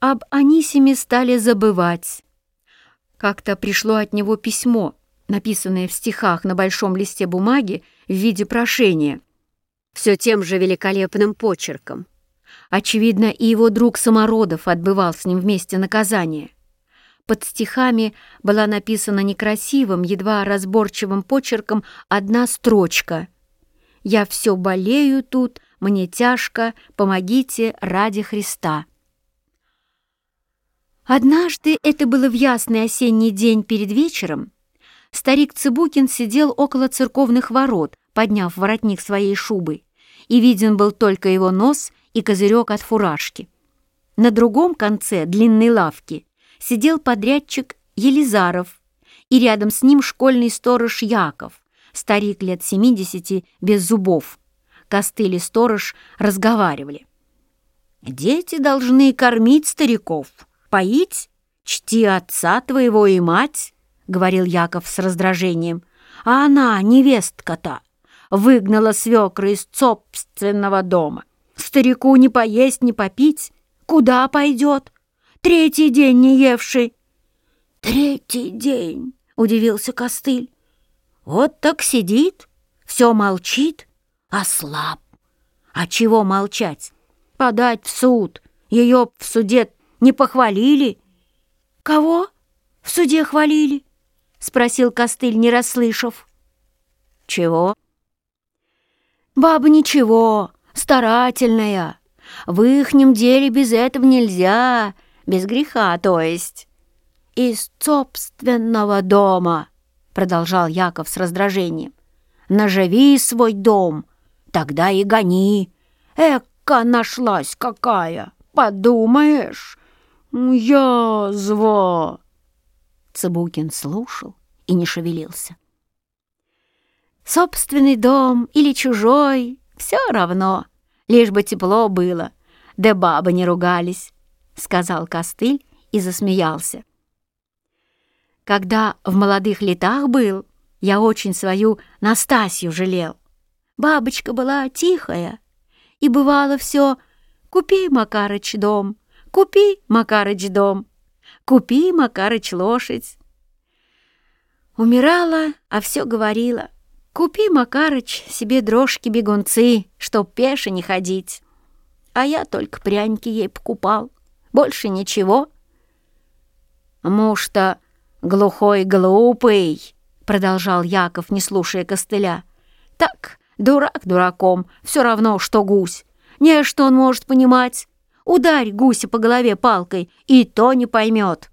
об Анисиме стали забывать. Как-то пришло от него письмо, написанное в стихах на большом листе бумаги в виде прошения, все тем же великолепным почерком. Очевидно, и его друг Самородов отбывал с ним вместе наказание. Под стихами была написана некрасивым, едва разборчивым почерком одна строчка «Я все болею тут, мне тяжко, помогите ради Христа». Однажды, это было в ясный осенний день перед вечером, старик Цыбукин сидел около церковных ворот, подняв воротник своей шубы, и виден был только его нос и козырек от фуражки. На другом конце длинной лавки сидел подрядчик Елизаров, и рядом с ним школьный сторож Яков, старик лет 70 без зубов. Костыль и сторож разговаривали. «Дети должны кормить стариков, поить, чти отца твоего и мать», — говорил Яков с раздражением. «А она, невестка-то, выгнала свекра из собственного дома. Старику не поесть, не попить. Куда пойдет? Третий день не евший». «Третий день», — удивился Костыль. «Вот так сидит, все молчит, а слаб. А чего молчать? Подать в суд. Ее в суде не похвалили». «Кого в суде хвалили?» — спросил Костыль, не расслышав. «Чего?» «Баба ничего, старательная. В ихнем деле без этого нельзя, без греха, то есть». «Из собственного дома», — продолжал Яков с раздражением. «Наживи свой дом, тогда и гони. Эка нашлась какая, подумаешь, язва!» Цыбукин слушал и не шевелился. «Собственный дом или чужой — все равно, лишь бы тепло было, да бабы не ругались», — сказал Костыль и засмеялся. Когда в молодых летах был, я очень свою Настасью жалел. Бабочка была тихая, и бывало все «Купи, Макарыч, дом, купи, Макарыч, дом, купи, Макарыч, лошадь». Умирала, а все говорила «Купи, Макарыч, себе дрожки-бегунцы, чтоб пеше не ходить». А я только пряники ей покупал, больше ничего. Муж-то «Глухой глупый!» — продолжал Яков, не слушая костыля. «Так, дурак дураком, все равно, что гусь. Не что он может понимать. Ударь гуся по голове палкой, и то не поймет».